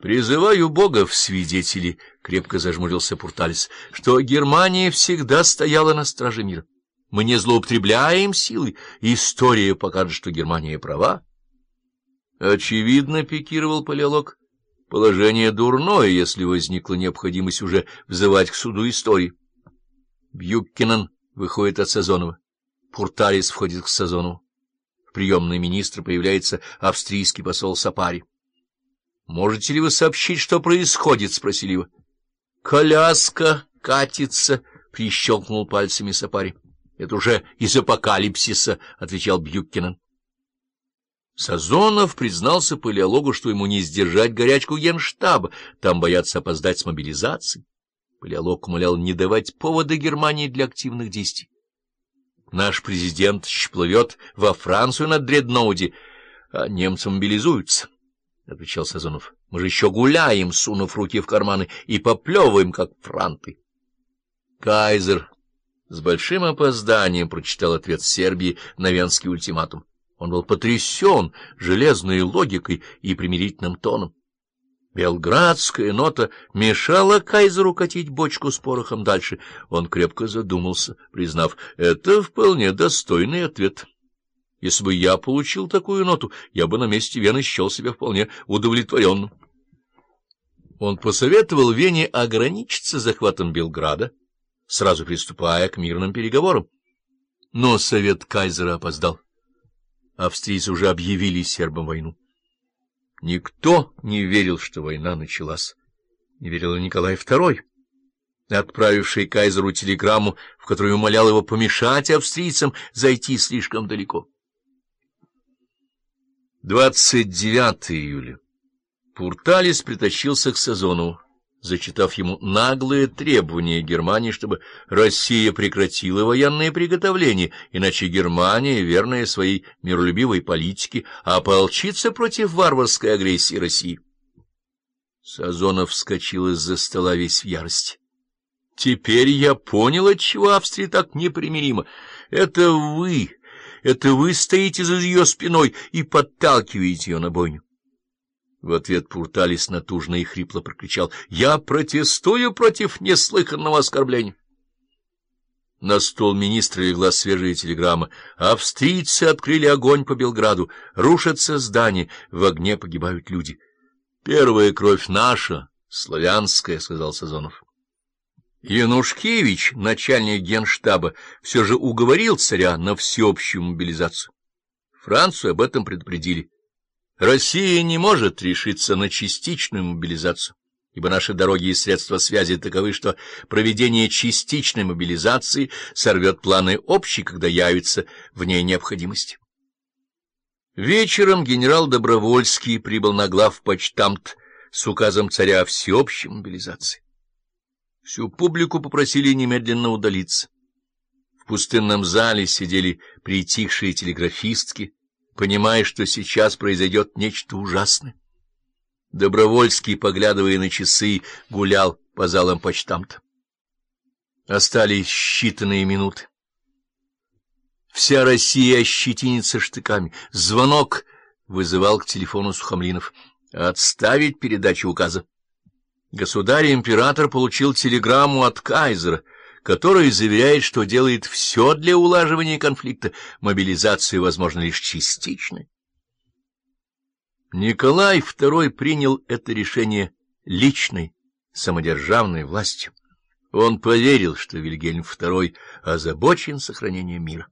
Призываю Бога в свидетели, — крепко зажмурился Пурталис, — что Германия всегда стояла на страже мира. Мы не злоупотребляем силой, история покажет, что Германия права. Очевидно, пикировал палеолог. Положение дурное, если возникла необходимость уже взывать к суду истории. Бьюккинен выходит от Сазонова. Пурталис входит к Сазонову. В приемной министра появляется австрийский посол Сапари. «Можете ли вы сообщить, что происходит?» — спросили его. «Коляска катится», — прищелкнул пальцами Сапари. «Это уже из апокалипсиса», — отвечал Бьюккинен. Сазонов признался палеологу, что ему не сдержать горячку генштаба, там боятся опоздать с мобилизацией. Палеолог умолял не давать повода Германии для активных действий. Наш президент плывет во Францию на дредноуде, а немцы мобилизуются. — отвечал Сазонов. — Мы же еще гуляем, сунув руки в карманы, и поплевываем, как франты. Кайзер с большим опозданием прочитал ответ Сербии на венский ультиматум. Он был потрясен железной логикой и примирительным тоном. Белградская нота мешала Кайзеру катить бочку с порохом дальше. Он крепко задумался, признав, это вполне достойный ответ. Если бы я получил такую ноту, я бы на месте Вены счел себя вполне удовлетворенным. Он посоветовал Вене ограничиться захватом Белграда, сразу приступая к мирным переговорам. Но совет кайзера опоздал. Австрийцы уже объявили сербам войну. Никто не верил, что война началась. Не верил и Николай II, отправивший кайзеру телеграмму, в которой умолял его помешать австрийцам зайти слишком далеко. 29 июля. Пурталис притащился к Сазонову, зачитав ему наглые требования Германии, чтобы Россия прекратила военные приготовления, иначе Германия, верная своей миролюбивой политике, ополчится против варварской агрессии России. Сазонов вскочил из-за стола весь в ярости. «Теперь я понял, отчего Австрия так непримирима. Это вы...» Это вы стоите за ее спиной и подталкиваете ее на бойню. В ответ Пурталис натужно и хрипло прокричал «Я протестую против неслыханного оскорбления». На стол министра легла свежая телеграмма. Австрийцы открыли огонь по Белграду. Рушатся здания, в огне погибают люди. — Первая кровь наша, славянская, — сказал Сазонов. Янушкевич, начальник генштаба, все же уговорил царя на всеобщую мобилизацию. Францию об этом предупредили. Россия не может решиться на частичную мобилизацию, ибо наши дороги и средства связи таковы, что проведение частичной мобилизации сорвет планы общей, когда явится в ней необходимость. Вечером генерал Добровольский прибыл на главпочтамт с указом царя о всеобщей мобилизации. Всю публику попросили немедленно удалиться. В пустынном зале сидели притихшие телеграфистки, понимая, что сейчас произойдет нечто ужасное. Добровольский, поглядывая на часы, гулял по залам почтамта. Остались считанные минуты. Вся Россия ощетинится штыками. Звонок вызывал к телефону Сухомлинов. Отставить передачу указа. Государь-император получил телеграмму от кайзера, который заверяет, что делает все для улаживания конфликта, мобилизация возможна лишь частичной. Николай II принял это решение личной, самодержавной властью. Он поверил, что Вильгельм II озабочен сохранением мира.